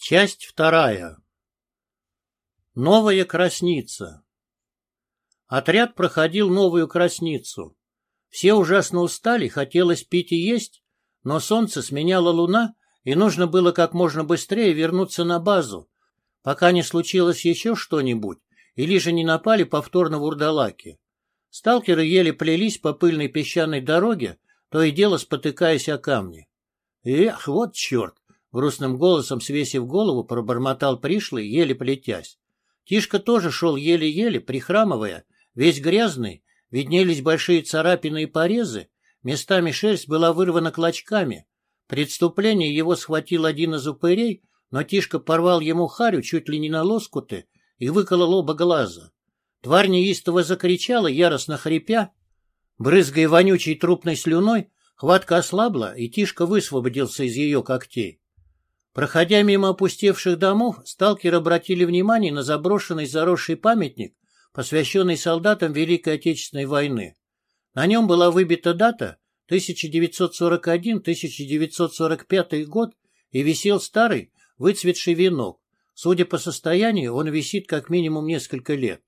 Часть вторая. Новая Красница. Отряд проходил Новую Красницу. Все ужасно устали, хотелось пить и есть, но солнце сменяла луна, и нужно было как можно быстрее вернуться на базу, пока не случилось еще что-нибудь, или же не напали повторно вурдалаки. Сталкеры еле плелись по пыльной песчаной дороге, то и дело спотыкаясь о камни. Эх, вот черт! Грустным голосом, свесив голову, пробормотал пришлый, еле плетясь. Тишка тоже шел еле-еле, прихрамывая, весь грязный, виднелись большие царапины и порезы, местами шерсть была вырвана клочками. Преступление его схватил один из упырей, но Тишка порвал ему харю чуть ли не на лоскуты и выколол оба глаза. Тварь неистово закричала, яростно хрипя, брызгая вонючей трупной слюной, хватка ослабла, и Тишка высвободился из ее когтей. Проходя мимо опустевших домов, сталкеры обратили внимание на заброшенный заросший памятник, посвященный солдатам Великой Отечественной войны. На нем была выбита дата 1941-1945 год и висел старый, выцветший венок. Судя по состоянию, он висит как минимум несколько лет.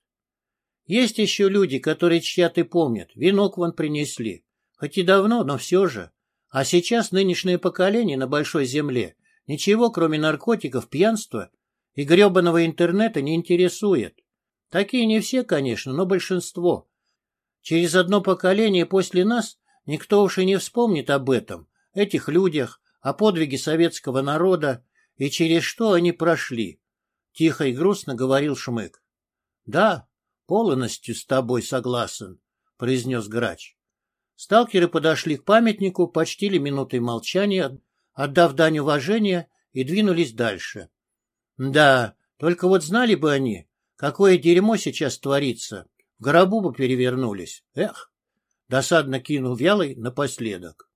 Есть еще люди, которые чтят и помнят. Венок вон принесли. Хоть и давно, но все же. А сейчас нынешнее поколение на Большой Земле Ничего, кроме наркотиков, пьянства и гребаного интернета не интересует. Такие не все, конечно, но большинство. Через одно поколение после нас никто уж и не вспомнит об этом, этих людях, о подвиге советского народа и через что они прошли. Тихо и грустно говорил Шмык. — Да, полностью с тобой согласен, — произнес грач. Сталкеры подошли к памятнику, почтили минутой молчания, отдав дань уважения, и двинулись дальше. Да, только вот знали бы они, какое дерьмо сейчас творится, в гробу бы перевернулись. Эх, досадно кинул Вялый напоследок.